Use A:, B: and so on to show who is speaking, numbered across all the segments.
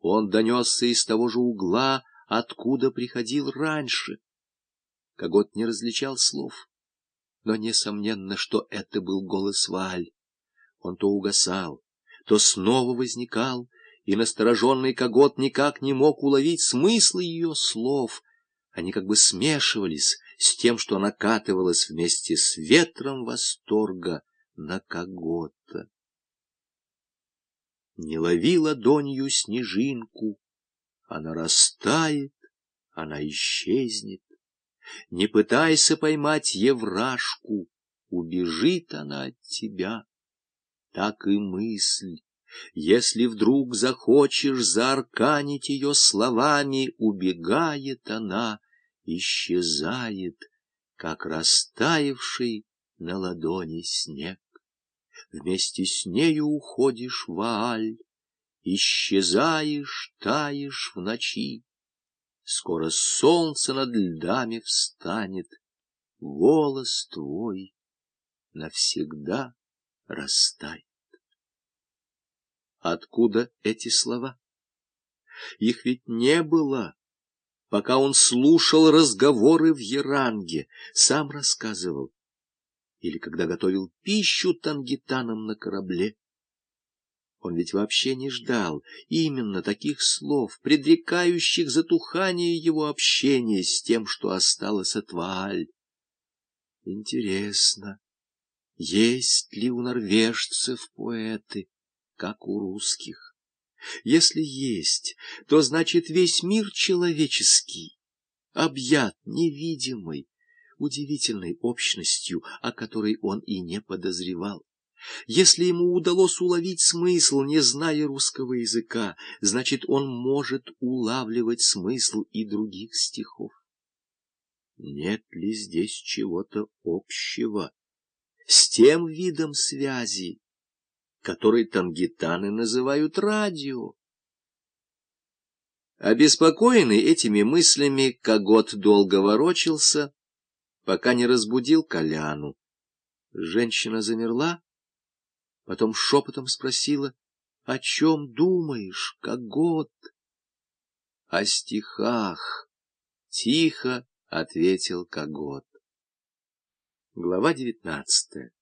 A: Он донесся из того же угла, откуда приходил раньше. Когот не различал слов, но несомненно, что это был голос Валь. Он то угасал, то снова возникал, и настороженный Когот никак не мог уловить смысл ее слов. Они как бы смешивались с тем, что накатывалось вместе с ветром восторга на Когота. Не лови ладонью снежинку, она растает, она исчезнет. Не пытайся поймать еврашку, убежит она от тебя. Так и мысль, если вдруг захочешь заарканить ее словами, убегает она, исчезает, как растаявший на ладони снег. Вместе с нею уходишь в Ааль, исчезаешь, таешь в ночи. Скоро солнце над льдами встанет, голос твой навсегда растает. Откуда эти слова? Их ведь не было, пока он слушал разговоры в Яранге, сам рассказывал, или когда готовил пищу тангитанам на корабле. Он ведь вообще не ждал именно таких слов, предрекающих затухание его общения с тем, что осталось от Вааль. Интересно, есть ли у норвежцев поэты, как у русских? Если есть, то значит весь мир человеческий, объят невидимой, удивительной общностью, о которой он и не подозревал. Если ему удалось уловить смысл, не зная русского языка, значит, он может улавливать смысл и других стихов. Нет ли здесь чего-то общего с тем видом связи, который тангитаны называют радио? Обеспокоенный этими мыслями, Когот долго ворочался, пока не разбудил Коляну. Женщина замерла, потом шепотом спросила, — О чем думаешь, Когот? — О стихах, — тихо ответил Когот. Глава девятнадцатая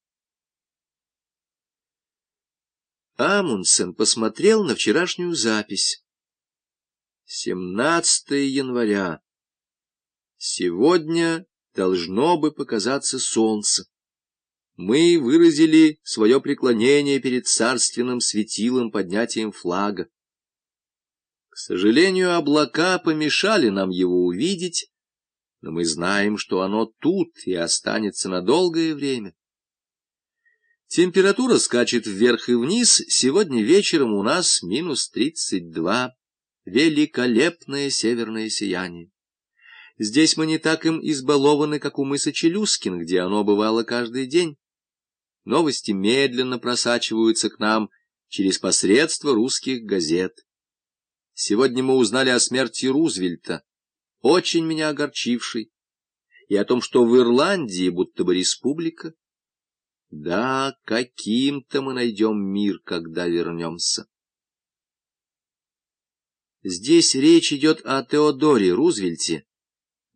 A: Амундсен посмотрел на вчерашнюю запись. 17 января. Сегодня должно бы показаться солнце. Мы выразили свое преклонение перед царственным светилом поднятием флага. К сожалению, облака помешали нам его увидеть, но мы знаем, что оно тут и останется на долгое время. Температура скачет вверх и вниз, сегодня вечером у нас минус тридцать два. Великолепное северное сияние. Здесь мы не так им избалованы, как у мыса Челюскин, где оно бывало каждый день. Новости медленно просачиваются к нам через посредство русских газет. Сегодня мы узнали о смерти Рузвельта, очень меня огорчивший, и о том, что в Ирландии будто бы республика. Да, каким-то мы найдем мир, когда вернемся. Здесь речь идет о Теодоре Рузвельте,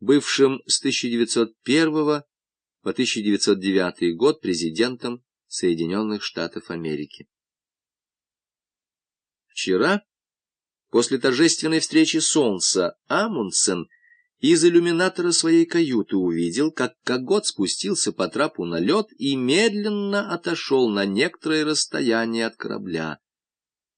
A: бывшим с 1901 по 1909 год президентом Соединенных Штатов Америки. Вчера, после торжественной встречи Солнца, Амундсен из иллюминатора своей каюты увидел, как Когот спустился по трапу на лед и медленно отошел на некоторое расстояние от корабля.